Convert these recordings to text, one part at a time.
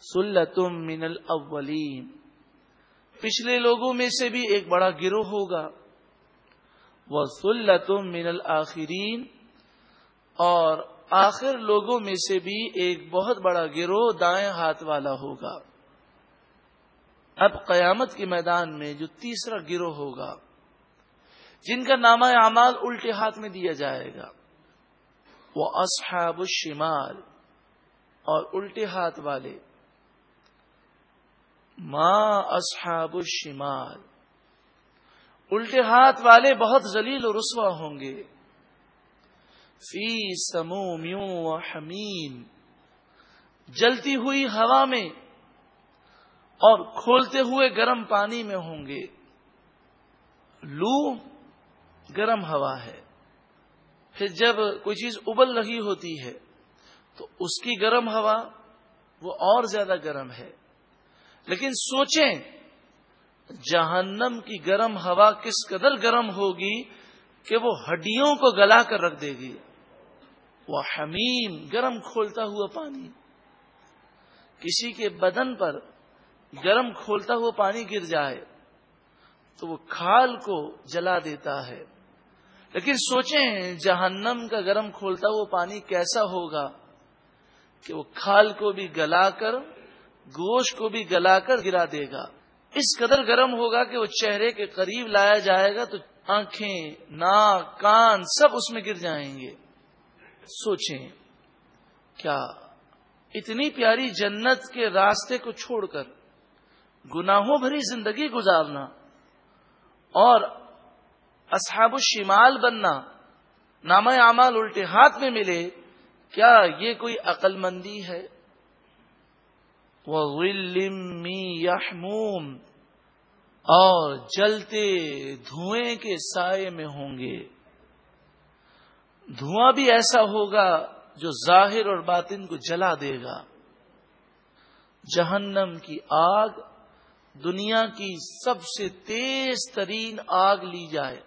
سلتم من الاولین۔ پچھلے لوگوں میں سے بھی ایک بڑا گروہ ہوگا۔ وہ سلتم من الآخرین اور آخر لوگوں میں سے بھی ایک بہت بڑا گروہ دائیں ہاتھ والا ہوگا۔ اب قیامت کے میدان میں جو تیسرا گروہ ہوگا، جن کا نامہ اعمال الٹے ہاتھ میں دیا جائے گا، وہ اصحاب الشمال اور الٹے ہاتھ والے۔ ماں اصحاب الشمال الٹے ہاتھ والے بہت ذلیل و رسوا ہوں گے۔ فی سمو میو حمیم جلتی ہوئی ہوا میں اور کھولتے ہوئے گرم پانی میں ہوں گے۔ لو گرم ہوا ہے۔ پھر جب کوئی چیز ابل رہی ہوتی ہے تو اس کی گرم ہوا وہ اور زیادہ گرم ہے۔ لیکن سوچیں، جہنم کی گرم ہوا کس قدر گرم ہوگی کہ وہ ہڈیوں کو گلا کر رکھ دے گی۔ وہ حمیم، گرم کھولتا ہوا پانی۔ کسی کے بدن پر گرم کھولتا ہوا پانی گر جائے تو وہ کھال کو جلا دیتا ہے۔ لیکن سوچیں، جہنم کا گرم کھولتا ہوا پانی کیسا ہوگا کہ وہ کھال کو بھی گلا کر گوشت کو بھی گلا کر گرا دے گا۔ اس قدر گرم ہوگا کہ وہ چہرے کے قریب لایا جائے گا تو آنکھیں، ناک، کان سب اس میں گر جائیں گے۔ سوچیں، کیا اتنی پیاری جنت کے راستے کو چھوڑ کر گناہوں بھری زندگی گزارنا اور اصحاب الشمال بننا نام اعمال الٹے ہاتھ میں ملے، کیا یہ کوئی عقل مندی ہے؟ یحموم اور جلتے دھوئیں کے سائے میں ہوں گے۔ دھواں بھی ایسا ہوگا جو ظاہر اور باطن کو جلا دے گا۔ جہنم کی آگ، دنیا کی سب سے تیز ترین آگ لی جائے۔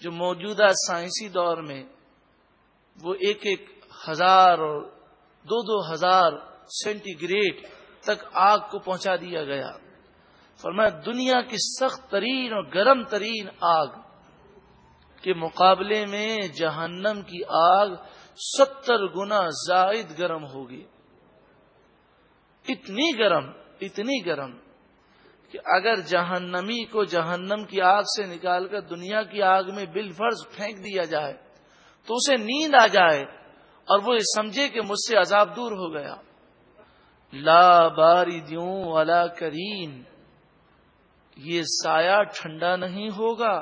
جو موجودہ سائنسی دور میں وہ ایک ایک ہزار اور دو دو ہزار سینٹی گریڈ تک آگ کو پہنچا دیا گیا۔ فرمایا، دنیا کی سخت ترین اور گرم ترین آگ کے مقابلے میں جہنم کی آگ ستر گنا زائد گرم ہوگی۔ اتنی گرم اتنی گرم کہ اگر جہنمی کو جہنم کی آگ سے نکال کر دنیا کی آگ میں بل فرض پھینک دیا جائے تو اسے نیند آ جائے اور وہ سمجھے کہ مجھ سے عذاب دور ہو گیا۔ لا باری دیوں والا کریم۔ یہ سایہ ٹھنڈا نہیں ہوگا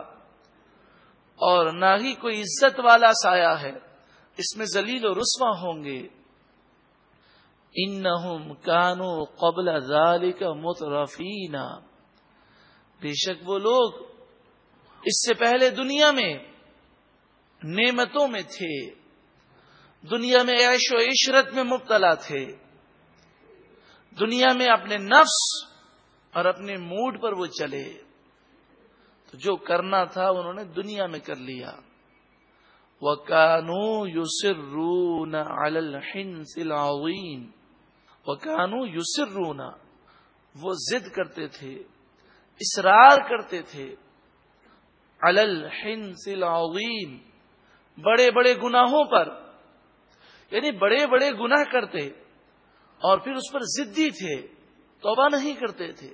اور نہ ہی کوئی عزت والا سایہ ہے۔ اس میں ذلیل و رسوا ہوں گے۔ ان کانو قبل ذالک مترفینا۔ بے شک وہ لوگ اس سے پہلے دنیا میں نعمتوں میں تھے۔ دنیا میں عیش و عشرت میں مبتلا تھے۔ دنیا میں اپنے نفس اور اپنے موڈ پر وہ چلے۔ تو جو کرنا تھا انہوں نے دنیا میں کر لیا۔ وہ کانو یوسر رون العین وہ کانو یوسر رونا وہ ضد کرتے تھے، اصرار کرتے تھے۔ العظیم بڑے بڑے گناہوں پر یعنی بڑے بڑے گناہ کرتے۔ اور پھر اس پر ضدی تھے، توبہ نہیں کرتے تھے،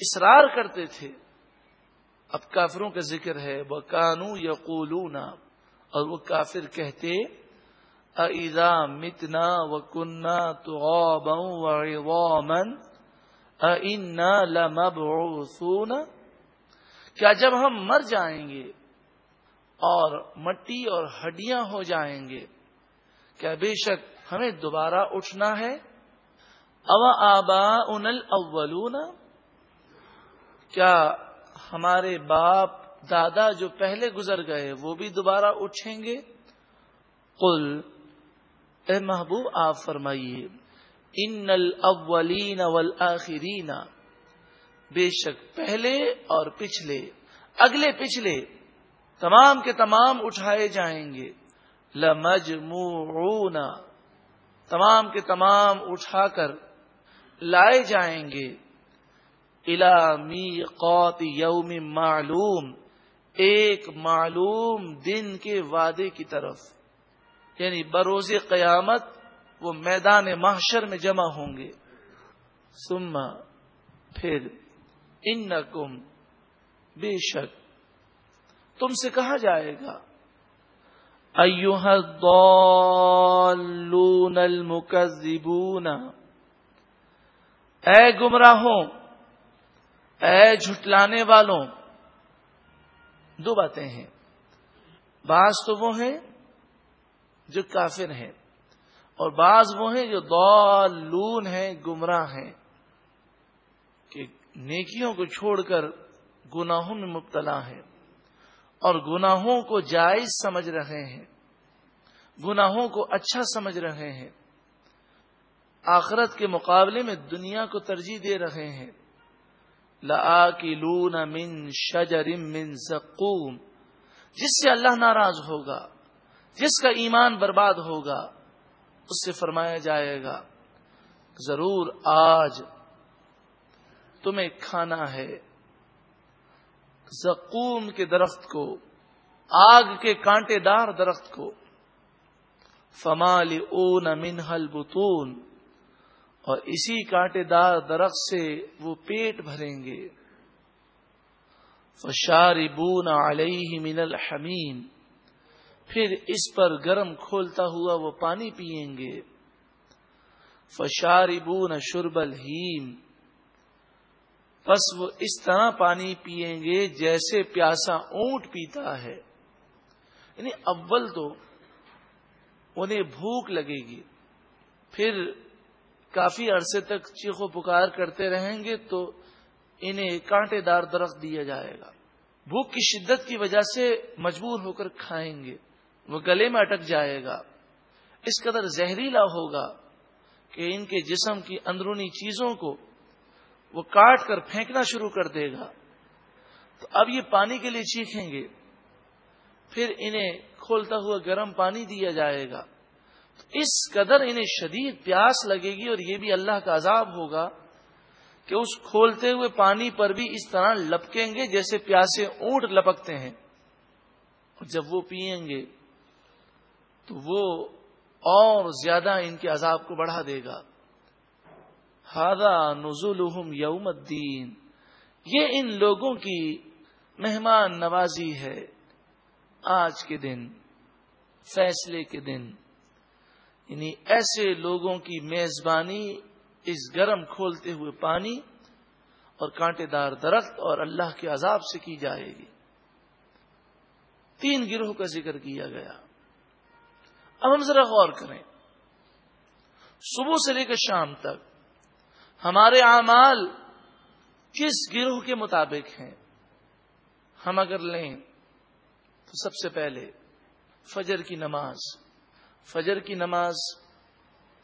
اصرار کرتے تھے۔ اب کافروں کا ذکر ہے وہ کانو یا اور وہ کافر کہتے اذا متنا و کنہ تو من لمبعوثون۔ کیا جب ہم مر جائیں گے اور مٹی اور ہڈیاں ہو جائیں گے، کیا بے شک ہمیں دوبارہ اٹھنا ہے؟ او آبا ان اولون کیا ہمارے باپ دادا جو پہلے گزر گئے وہ بھی دوبارہ اٹھیں گے؟ قل، اے محبوب، آپ فرمائیے، ان الاولین والآخرین، بے شک پہلے اور پچھلے، اگلے پچھلے، تمام کے تمام اٹھائے جائیں گے۔ لمجموعون، تمام کے تمام اٹھا کر لائے جائیں گے۔ الا می قوت یوم معلوم۔ ایک معلوم دن کے وعدے کی طرف۔ یعنی بروز قیامت وہ میدان محشر میں جمع ہوں گے۔ سما پھر ان بے شک تم سے کہا جائے گا الضالون المکذبون اے گمراہوں، اے جھٹلانے والوں، دو باتیں ہیں۔ بعض تو وہ ہیں جو کافر ہیں، اور بعض وہ ہیں جو دالون ہیں، گمراہ ہیں، کہ نیکیوں کو چھوڑ کر گناہوں میں مبتلا ہیں، اور گناہوں کو جائز سمجھ رہے ہیں، گناہوں کو اچھا سمجھ رہے ہیں۔ آخرت کے مقابلے میں دنیا کو ترجیح دے رہے ہیں۔ لا کی لون من شجرم من زقوم۔ جس سے اللہ ناراض ہوگا، جس کا ایمان برباد ہوگا، اس سے فرمایا جائے گا، ضرور آج تمہیں کھانا ہے۔ زقوم کے درخت کو، آگ کے کانٹے دار درخت کو۔ فمال اون منہل بتون اور اسی کانٹے دار درخت سے وہ پیٹ بھریں گے۔ فشاربون علیہ من الحمین پھر اس پر گرم کھولتا ہوا وہ پانی پیئیں گے۔ فشاری بون شربل ہیم بس وہ اس طرح پانی پیئیں گے جیسے پیاسا اونٹ پیتا ہے۔ یعنی اول تو انہیں بھوک لگے گی۔ پھر کافی عرصے تک چیخو پکار کرتے رہیں گے تو انہیں کانٹے دار درخت دیا جائے گا۔ بھوک کی شدت کی وجہ سے مجبور ہو کر کھائیں گے۔ وہ گلے میں اٹک جائے گا۔ اس قدر زہریلا ہوگا کہ ان کے جسم کی اندرونی چیزوں کو وہ کاٹ کر پھینکنا شروع کر دے گا۔ تو اب یہ پانی کے لیے چیخیں گے۔ پھر انہیں کھولتا ہوا گرم پانی دیا جائے گا۔ اس قدر انہیں شدید پیاس لگے گی اور یہ بھی اللہ کا عذاب ہوگا کہ اس کھولتے ہوئے پانی پر بھی اس طرح لپکیں گے جیسے پیاسے اونٹ لپکتے ہیں۔ جب وہ پیئیں گے تو وہ اور زیادہ ان کے عذاب کو بڑھا دے گا۔ ہادا نزول یوم الدین۔ یہ ان لوگوں کی مہمان نوازی ہے۔ آج کے دن، فیصلے کے دن۔ یعنی ایسے لوگوں کی میزبانی اس گرم کھولتے ہوئے پانی اور کانٹے دار درخت اور اللہ کے عذاب سے کی جائے گی۔ تین گروہ کا ذکر کیا گیا۔ اب ہم ذرا غور کریں۔ صبح سے لے کر شام تک ہمارے اعمال کس گروہ کے مطابق ہیں؟ ہم اگر لیں تو سب سے پہلے فجر کی نماز۔ فجر کی نماز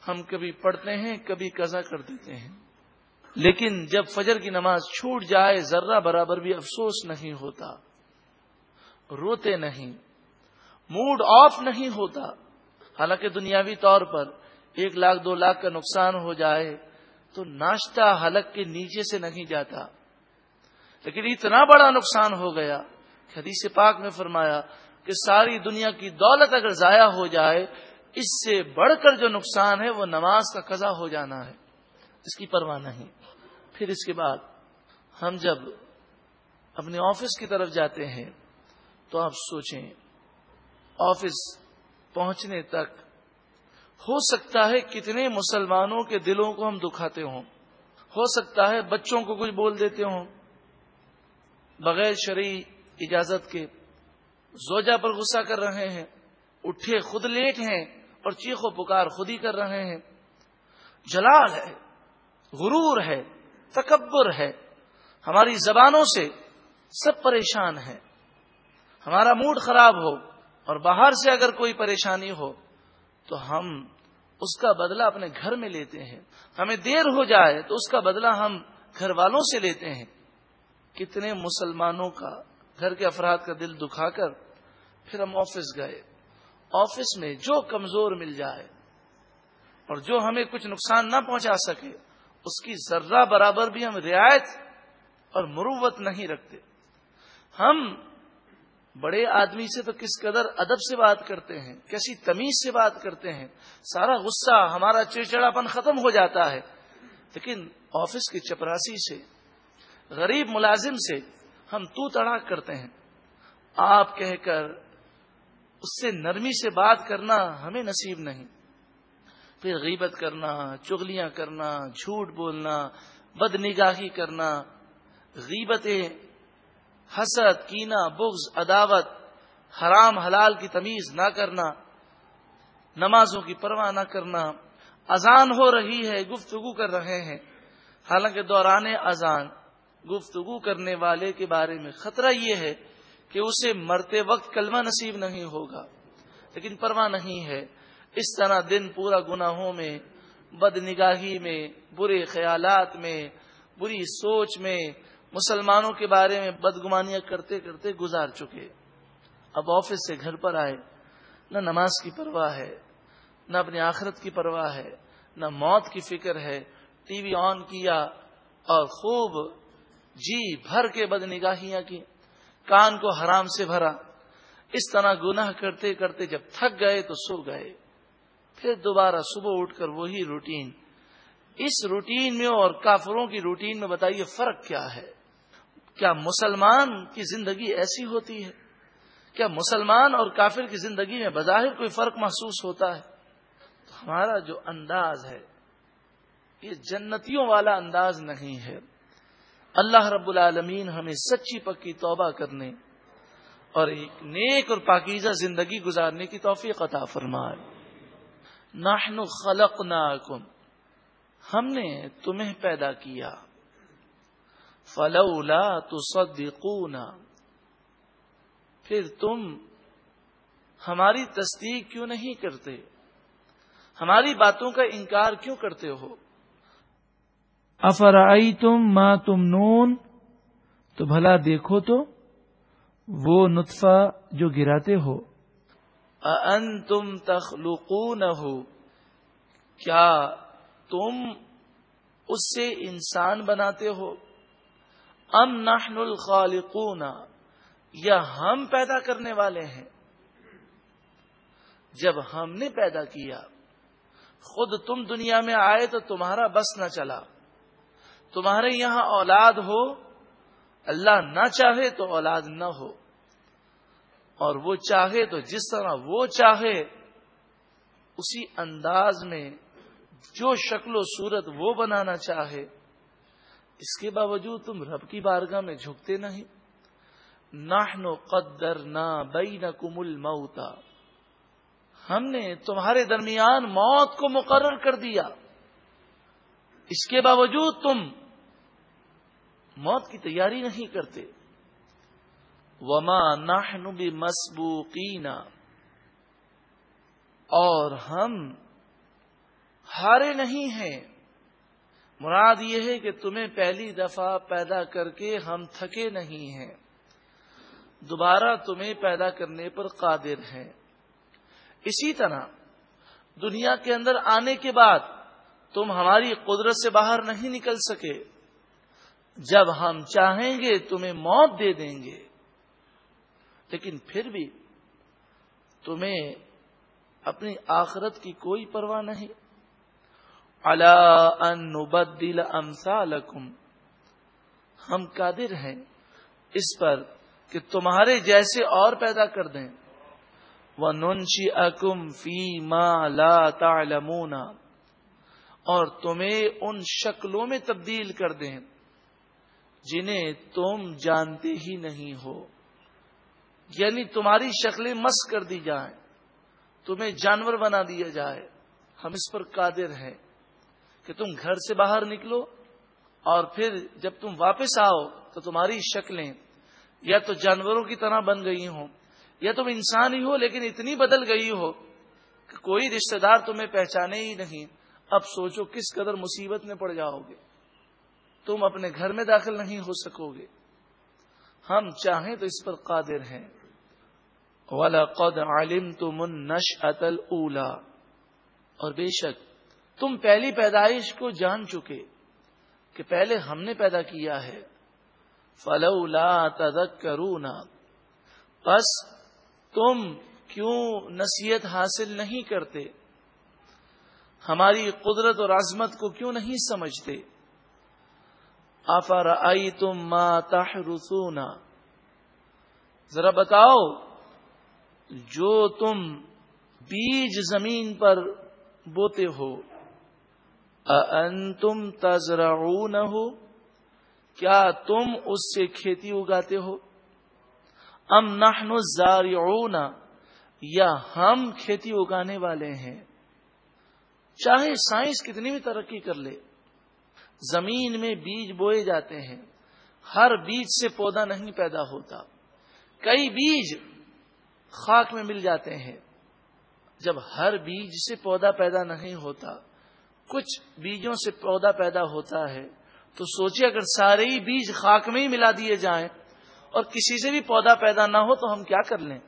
ہم کبھی پڑھتے ہیں، کبھی قزا کر دیتے ہیں۔ لیکن جب فجر کی نماز چھوٹ جائے، ذرہ برابر بھی افسوس نہیں ہوتا، روتے نہیں، موڈ آف نہیں ہوتا۔ حالانکہ دنیاوی طور پر ایک لاکھ، دو لاکھ کا نقصان ہو جائے تو ناشتہ حلق کے نیچے سے نہیں جاتا۔ لیکن اتنا بڑا نقصان ہو گیا کہ حدیث پاک میں فرمایا کہ ساری دنیا کی دولت اگر ضائع ہو جائے اس سے بڑھ کر جو نقصان ہے وہ نماز کا قضا ہو جانا ہے۔ اس کی پرواہ نہیں۔ پھر اس کے بعد ہم جب اپنے آفس کی طرف جاتے ہیں تو آپ سوچیں، آفس پہنچنے تک ہو سکتا ہے کتنے مسلمانوں کے دلوں کو ہم دکھاتے ہوں۔ ہو سکتا ہے بچوں کو کچھ بول دیتے ہوں۔ بغیر شرعی اجازت کے زوجہ پر غصہ کر رہے ہیں، اٹھے خود لیٹ ہیں۔ اور چیخ و پکار خود ہی کر رہے ہیں۔ جلال ہے، غرور ہے، تکبر ہے۔ ہماری زبانوں سے سب پریشان ہیں۔ ہمارا موڈ خراب ہو اور باہر سے اگر کوئی پریشانی ہو تو ہم اس کا بدلہ اپنے گھر میں لیتے ہیں۔ ہمیں دیر ہو جائے تو اس کا بدلہ ہم گھر والوں سے لیتے ہیں۔ کتنے مسلمانوں کا گھر کے افراد کا دل دکھا کر پھر ہم آفس گئے۔ آفس میں جو کمزور مل جائے اور جو ہمیں کچھ نقصان نہ پہنچا سکے، اس کی ذرہ برابر بھی ہم رعایت اور مروت نہیں رکھتے۔ ہم بڑے آدمی سے تو کس قدر ادب سے بات کرتے ہیں، کیسی تمیز سے بات کرتے ہیں، سارا غصہ ہمارا چڑچڑاپن ختم ہو جاتا ہے۔ لیکن آفس کی چپراسی سے، غریب ملازم سے ہم تو تڑاک کرتے ہیں۔ آپ کہہ کر اس سے نرمی سے بات کرنا ہمیں نصیب نہیں۔ پھر غیبت کرنا چگلیاں کرنا، جھوٹ بولنا بد نگاہی کرنا، غیبتیں، حسد کینا بغض، عداوت، حرام، حلال کی تمیز نہ کرنا، نمازوں کی پرواہ نہ کرنا، اذان ہو رہی ہے، گفتگو کر رہے ہیں۔ حالانکہ دوران اذان گفتگو کرنے والے کے بارے میں خطرہ یہ ہے کہ اسے مرتے وقت کلمہ نصیب نہیں ہوگا، لیکن پرواہ نہیں ہے۔ اس طرح دن پورا گناہوں میں بد نگاہی میں، برے خیالات میں، بری سوچ میں مسلمانوں کے بارے میں بدگمانیاں کرتے کرتے گزار چکے۔ اب آفس سے گھر پر آئے، نہ نماز کی پرواہ ہے، نہ اپنی آخرت کی پرواہ ہے، نہ موت کی فکر ہے۔ ٹی وی آن کیا اور خوب جی بھر کے بد نگاہیاں کی۔ کان کو حرام سے بھرا۔ اس طرح گناہ کرتے کرتے جب تھک گئے تو سو گئے۔ پھر دوبارہ صبح اٹھ کر وہی روٹین۔ اس روٹین میں اور کافروں کی روٹین میں بتائیے فرق کیا ہے؟ کیا مسلمان کی زندگی ایسی ہوتی ہے؟ کیا مسلمان اور کافر کی زندگی میں بظاہر کوئی فرق محسوس ہوتا ہے؟ تو ہمارا جو انداز ہے، یہ جنتیوں والا انداز نہیں ہے۔ اللہ رب العالمین ہمیں سچی پکی توبہ کرنے اور ایک نیک اور پاکیزہ زندگی گزارنے کی توفیق عطا فرمائے۔ نحن خلقناکم۔ ہم نے تمہیں پیدا کیا۔ فلولا تصدقون پھر تم ہماری تصدیق کیوں نہیں کرتے؟ ہماری باتوں کا انکار کیوں کرتے ہو؟ افرائی تم ماں تم نون تو بھلا دیکھو تو وہ نطفہ جو گراتے ہو۔ ان تم ہو کیا تم اس سے انسان بناتے ہو؟ ام نحن الخالقون؟ یا ہم پیدا کرنے والے ہیں؟ جب ہم نے پیدا کیا، خود تم دنیا میں آئے تو تمہارا بس نہ چلا۔ تمہارے یہاں اولاد ہو، اللہ نہ چاہے تو اولاد نہ ہو۔ اور وہ چاہے تو جس طرح وہ چاہے، اسی انداز میں جو شکل و صورت وہ بنانا چاہے، اس کے باوجود تم رب کی بارگاہ میں جھکتے نہیں۔ نہ قدر نہ بئی نہ کمل ہم نے تمہارے درمیان موت کو مقرر کر دیا۔ اس کے باوجود تم موت کی تیاری نہیں کرتے۔ وما نحن بمسبوقین اور ہم ہارے نہیں ہیں۔ مراد یہ ہے کہ تمہیں پہلی دفعہ پیدا کر کے ہم تھکے نہیں ہیں۔ دوبارہ تمہیں پیدا کرنے پر قادر ہیں۔ اسی طرح دنیا کے اندر آنے کے بعد تم ہماری قدرت سے باہر نہیں نکل سکے۔ جب ہم چاہیں گے تمہیں موت دے دیں گے۔ لیکن پھر بھی تمہیں اپنی آخرت کی کوئی پرواہ نہیں۔ اللہ انبدل امسالکم ہم قادر ہیں اس پر کہ تمہارے جیسے اور پیدا کر دیں۔ وہ ننشی اکم فی ما لا تعلمون۔ اور تمہیں ان شکلوں میں تبدیل کر دیں۔ جنہیں تم جانتے ہی نہیں ہو۔ یعنی تمہاری شکلیں مس کر دی جائیں، تمہیں جانور بنا دیا جائے۔ ہم اس پر قادر ہیں کہ تم گھر سے باہر نکلو اور پھر جب تم واپس آؤ تو تمہاری شکلیں یا تو جانوروں کی طرح بن گئی ہوں، یا تم انسان ہی ہو لیکن اتنی بدل گئی ہو کہ کوئی رشتہ دار تمہیں پہچانے ہی نہیں۔ اب سوچو کس قدر مصیبت میں پڑ جاؤ گے۔ تم اپنے گھر میں داخل نہیں ہو سکو گے۔ ہم چاہیں تو اس پر قادر ہیں۔ وَلَقَدْ عَلِمْتُمُ النَّشْأَةَ الْأُولَى۔ اور بے شک، تم پہلی پیدائش کو جان چکے کہ پہلے ہم نے پیدا کیا ہے۔ فلولا تذکرونا بس تم کیوں نصیحت حاصل نہیں کرتے؟ ہماری قدرت اور عظمت کو کیوں نہیں سمجھتے؟ آفر آئی تم ماں رسونا ذرا بتاؤ، جو تم بیج زمین پر بوتے ہو تم تذرا ہو کیا تم اس سے کھیتی اگاتے ہو؟ ام نحن زارعون یا ہم کھیتی اگانے والے ہیں؟ چاہے سائنس کتنی بھی ترقی کر لے زمین میں بیج بوئے جاتے ہیں۔ ہر بیج سے پودا نہیں پیدا ہوتا۔ کئی بیج خاک میں مل جاتے ہیں۔ جب ہر بیج سے پودا پیدا نہیں ہوتا، کچھ بیجوں سے پودا پیدا ہوتا ہے۔ تو سوچے اگر سارے ہی بیج خاک میں ہی ملا دیے جائیں اور کسی سے بھی پودا پیدا نہ ہو تو ہم کیا کر لیں؟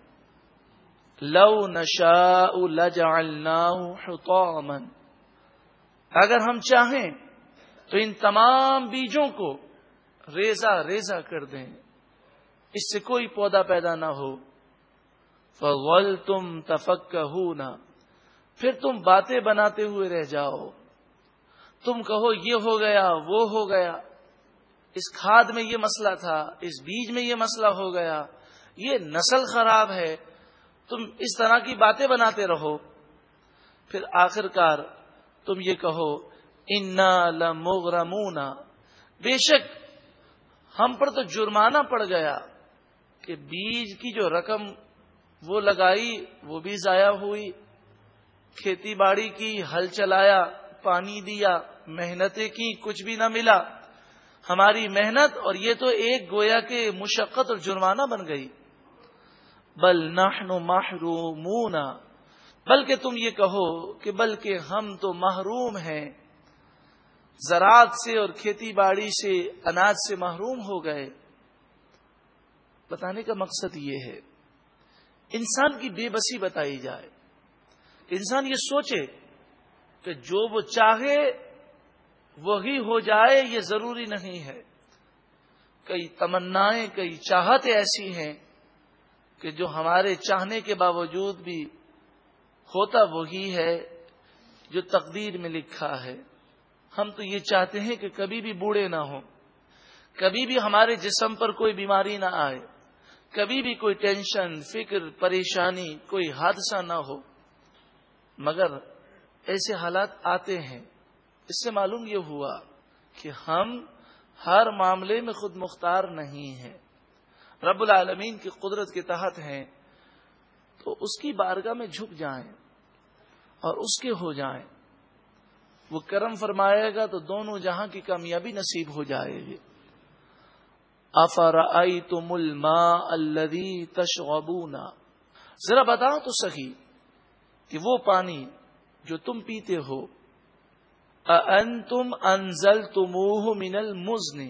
لو نشا حطاما۔ اگر ہم چاہیں تو ان تمام بیجوں کو ریزا ریزا کر دیں۔ اس سے کوئی پودا پیدا نہ ہو۔ فغل تم تفک پھر تم باتیں بناتے ہوئے رہ جاؤ۔ تم کہو یہ ہو گیا، وہ ہو گیا۔ اس کھاد میں یہ مسئلہ تھا، اس بیج میں یہ مسئلہ ہو گیا۔ یہ نسل خراب ہے۔ تم اس طرح کی باتیں بناتے رہو۔ پھر آخر کار تم یہ کہو انا لمغرمونا بے شک ہم پر تو جرمانہ پڑ گیا کہ بیج کی جو رقم وہ لگائی، وہ بھی ضائع ہوئی۔ کھیتی باڑی کی، ہل چلایا، پانی دیا، محنتیں کی، کچھ بھی نہ ملا۔ ہماری محنت اور یہ تو ایک گویا کے مشقت اور جرمانہ بن گئی۔ بل نحن محرومون۔ بلکہ تم یہ کہو کہ بلکہ ہم تو محروم ہیں۔ زراعت سے اور کھیتی باڑی سے اناج سے محروم ہو گئے۔ بتانے کا مقصد یہ ہے، انسان کی بے بسی بتائی جائے۔ انسان یہ سوچے کہ جو وہ چاہے، وہی ہو جائے، یہ ضروری نہیں ہے۔ کئی تمنائیں، کئی چاہتے ایسی ہیں کہ جو ہمارے چاہنے کے باوجود بھی ہوتا وہی ہے، جو تقدیر میں لکھا ہے۔ ہم تو یہ چاہتے ہیں کہ کبھی بھی بوڑھے نہ ہوں۔ کبھی بھی ہمارے جسم پر کوئی بیماری نہ آئے۔ کبھی بھی کوئی ٹینشن، فکر، پریشانی، کوئی حادثہ نہ ہو۔ مگر ایسے حالات آتے ہیں۔ اس سے معلوم یہ ہوا کہ ہم ہر معاملے میں خود مختار نہیں ہیں۔ رب العالمین کی قدرت کے تحت ہیں۔ تو اس کی بارگاہ میں جھک جائیں اور اس کے ہو جائیں۔ وہ کرم فرمائے گا تو دونوں جہاں کی کامیابی نصیب ہو جائے گی۔ افر آئی تو ملما الدی تشغبونا ذرا بتاؤ تو سہی کہ وہ پانی جو تم پیتے ہو ان تم انزل تموہ من المزن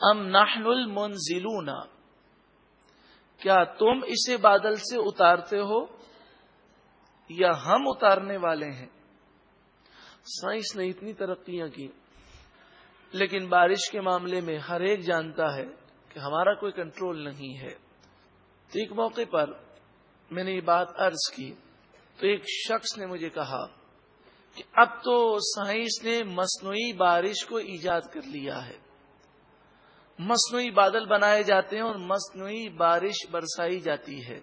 ام نحن المنزلون؟ کیا تم اسے بادل سے اتارتے ہو یا ہم اتارنے والے ہیں؟ سائنس نے اتنی ترقیاں کی، لیکن بارش کے معاملے میں ہر ایک جانتا ہے کہ ہمارا کوئی کنٹرول نہیں ہے۔ تو ایک موقع پر میں نے یہ بات عرض کی، تو ایک شخص نے مجھے کہا کہ اب تو سائنس نے مصنوعی بارش کو ایجاد کر لیا ہے۔ مصنوعی بادل بنائے جاتے ہیں اور مصنوعی بارش برسائی جاتی ہے۔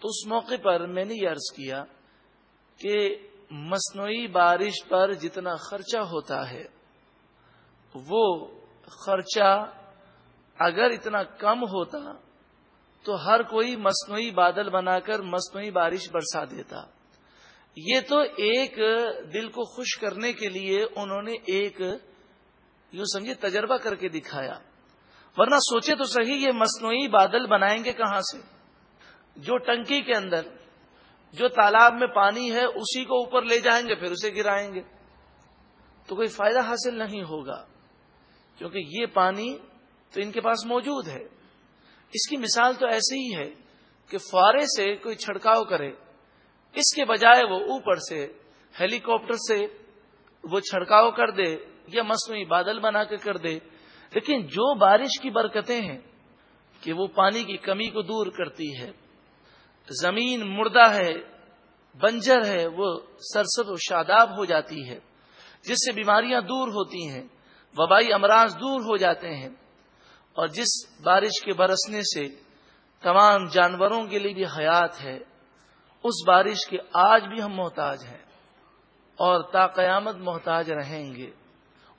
تو اس موقع پر میں نے یہ عرض کیا کہ مصنوعی بارش پر جتنا خرچہ ہوتا ہے، وہ خرچہ اگر اتنا کم ہوتا تو ہر کوئی مصنوعی بادل بنا کر مصنوعی بارش برسا دیتا۔ یہ تو ایک دل کو خوش کرنے کے لیے انہوں نے ایک یوں سمجھے تجربہ کر کے دکھایا۔ ورنہ سوچے تو صحیح یہ مصنوعی بادل بنائیں گے کہاں سے؟ جو ٹنکی کے اندر۔ جو تالاب میں پانی ہے اسی کو اوپر لے جائیں گے، پھر اسے گرائیں گے۔ تو کوئی فائدہ حاصل نہیں ہوگا، کیونکہ یہ پانی تو ان کے پاس موجود ہے۔ اس کی مثال تو ایسے ہی ہے کہ فوارے سے کوئی چھڑکاؤ کرے، اس کے بجائے وہ اوپر سے ہیلی کاپٹر سے وہ چھڑکاؤ کر دے یا مصنوعی بادل بنا کے کر دے۔ لیکن جو بارش کی برکتیں ہیں کہ وہ پانی کی کمی کو دور کرتی ہے زمین مردہ ہے، بنجر ہے، وہ سرسد و شاداب ہو جاتی ہے، جس سے بیماریاں دور ہوتی ہیں، وبائی امراض دور ہو جاتے ہیں، اور جس بارش کے برسنے سے تمام جانوروں کے لیے بھی حیات ہے، اس بارش کے آج بھی ہم محتاج ہیں، اور تا قیامت محتاج رہیں گے۔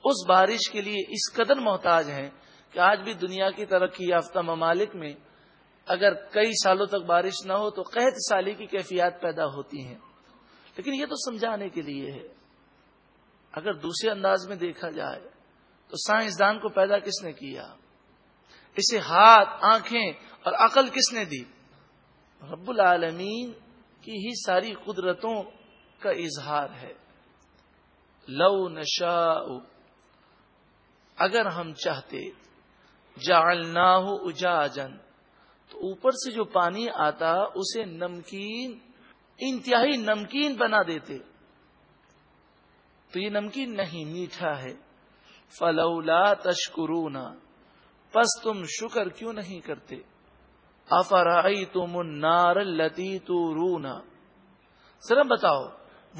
اس بارش کے لیے اس قدر محتاج ہیں کہ آج بھی دنیا کی ترقی یافتہ ممالک میں اگر کئی سالوں تک بارش نہ ہو تو قحط سالی کی کیفیات پیدا ہوتی ہیں۔ لیکن یہ تو سمجھانے کے لیے ہے۔ اگر دوسرے انداز میں دیکھا جائے تو سائنسدان کو پیدا کس نے کیا؟ اسے ہاتھ، آنکھیں اور عقل کس نے دی؟ رب العالمین کی ہی ساری قدرتوں کا اظہار ہے۔ لو نشا اگر ہم چاہتے، جعلناہ اجاجن تو اوپر سے جو پانی آتا اسے نمکین، انتہائی نمکین بنا دیتے۔ تو یہ نمکین نہیں، میٹھا ہے۔ فلولا تشکرونا پس تم شکر کیوں نہیں کرتے؟ افرائی تم نار لتی تو رونا سر بتاؤ،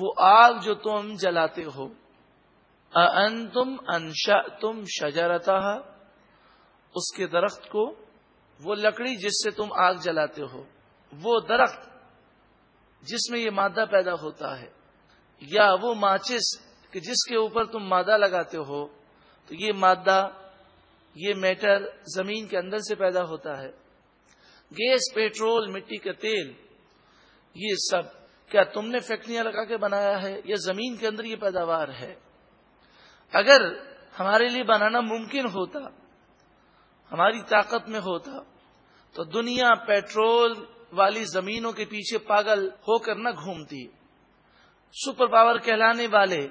وہ آگ جو تم جلاتے ہو۔ ان تم انشا تم شجرتا اس کے درخت کو وہ لکڑی جس سے تم آگ جلاتے ہو، وہ درخت جس میں یہ مادہ پیدا ہوتا ہے، یا وہ ماچس کہ جس کے اوپر تم مادہ لگاتے ہو، تو یہ مادہ، یہ میٹر زمین کے اندر سے پیدا ہوتا ہے۔ گیس، پیٹرول، مٹی کا تیل، یہ سب کیا تم نے فیکٹریاں لگا کے بنایا ہے یا زمین کے اندر یہ پیداوار ہے؟ اگر ہمارے لیے بنانا ممکن ہوتا ہماری طاقت میں ہوتا، تو دنیا پیٹرول والی زمینوں کے پیچھے پاگل ہو کر نہ گھومتی۔ سپر پاور کہلانے والے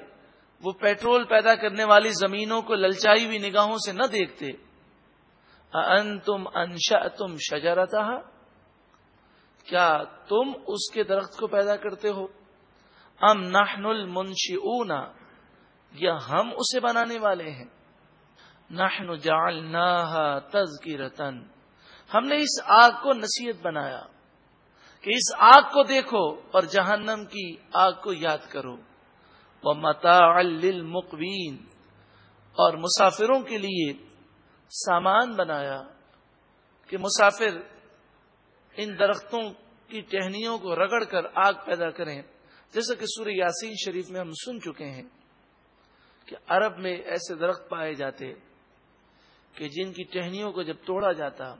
وہ پیٹرول پیدا کرنے والی زمینوں کو للچائی ہوئی نگاہوں سے نہ دیکھتے۔ ان تم انشا تم شجرتا کیا تم اس کے درخت کو پیدا کرتے ہو؟ ام نحن المنشی یا ہم اسے بنانے والے ہیں؟ نحن جعلناها تذکرتن ہم نے اس آگ کو نصیحت بنایا کہ اس آگ کو دیکھو اور جہنم کی آگ کو یاد کرو۔ وہ متا المقوین اور مسافروں کے لیے سامان بنایا کہ مسافر ان درختوں کی ٹہنیوں کو رگڑ کر آگ پیدا کریں۔ جیسا کہ سورہ یاسین شریف میں ہم سن چکے ہیں کہ عرب میں ایسے درخت پائے جاتے۔ کہ جن کی ٹہنیوں کو جب توڑا جاتا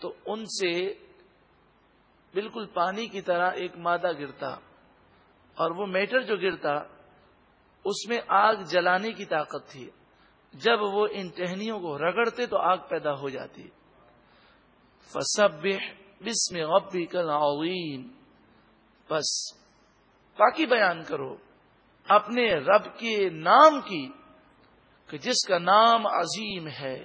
تو ان سے بالکل پانی کی طرح ایک مادہ گرتا اور وہ میٹر جو گرتا اس میں آگ جلانے کی طاقت تھی۔ جب وہ ان ٹہنیوں کو رگڑتے تو آگ پیدا ہو جاتی۔ بسم غبی کل بس باقی بیان کرو، اپنے رب کے نام کی کہ جس کا نام عظیم ہے